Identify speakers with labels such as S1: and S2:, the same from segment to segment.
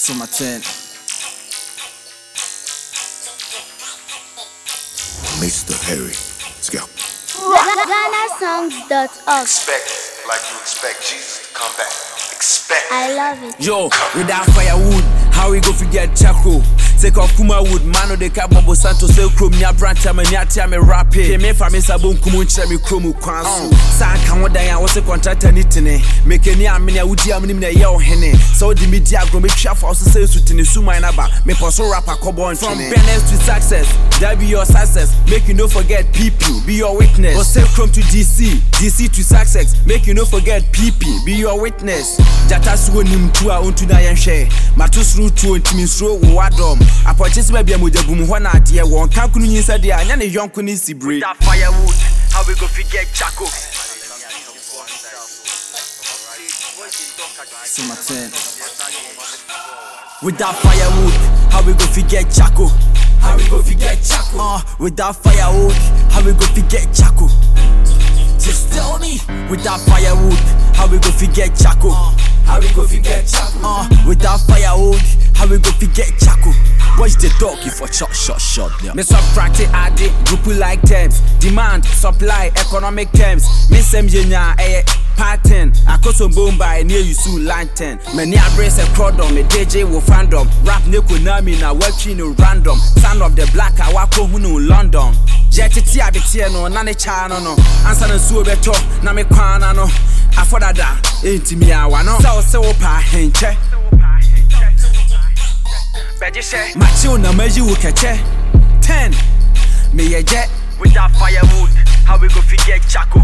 S1: Summer 10.
S2: Mr. Harry. Let's go.
S3: GhanaSongs.org.
S4: Expect like you expect Jesus to come back. Expect.
S3: I love it.
S1: Yo, without firewood, how we go forget charcoal? Take off Kuma wood, man, they cap Santos, say chrome, nya branch, I'm a nyati, I'm a rap it. Me for me sabon kumun chemi chromu kwansu. Mm. Sa kan wada ya wose contract anything. Make any amina udi amini na ye ohene. So the media grow me twa for us say sutini su mine aba. Me poso rapper kobo on From business to success, that be your success. Make you no forget people, be your witness. Or chrome to DC, DC to success. Make you no forget people, be your witness. Jata suwo nim tu a ontu na yɛn hwɛ. Mato suru tuo ntimi suro wo wadɔm. Apɔkye sɛ baabi a mogya bu mu hɔ na adeɛ wɔ. Nka kunu nyi sɛ deɛ ne yɔnko ne sibire.
S5: That firewood, how we go forget Chaco?
S1: Summer 10. With that firewood, how we go forget Chaco? How we go forget Chaco? Uh, with that firewood, how we go forget Chaco? Just tell me. With that firewood, how we go forget Chaco? How we go forget Chaco? Uh, with that firewood, how we go forget Chaco? What's the talk if a shot, shot, shot? Yeah. Me subtract it, add it, group like terms. Demand, supply, economic terms. Me sem jenya, eh, pattern. Akoso bomba, near you soon lantern. Many address a crodom, me DJ wo fandom. Rap ne konami na working no random. Son of the black, I wako hunu London. Jetiti abetie no, na ne cha no no. Ansa na suo beto, na me kwana no. Afodada, enti mi awa no. Sa o se wo pa henche.
S5: Beji share
S1: Machi o na maji wo keche. 10. Me ye jet.
S5: with that firewood, how we go forget Chaco?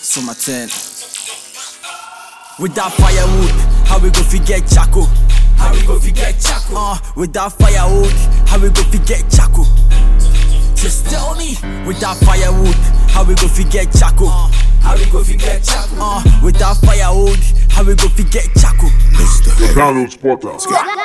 S1: Summer 10. With that firewood, how we go forget Chaco? How we go forget Chaco? Uh, with that firewood, how we go forget Chaco? Just tell me. without firewood, how we go forget Chaco? how we go forget Chaco? Uh, with that firewood, how we go forget Chaco?
S2: Mr. Harry.
S6: Donald Potter.
S3: Ghana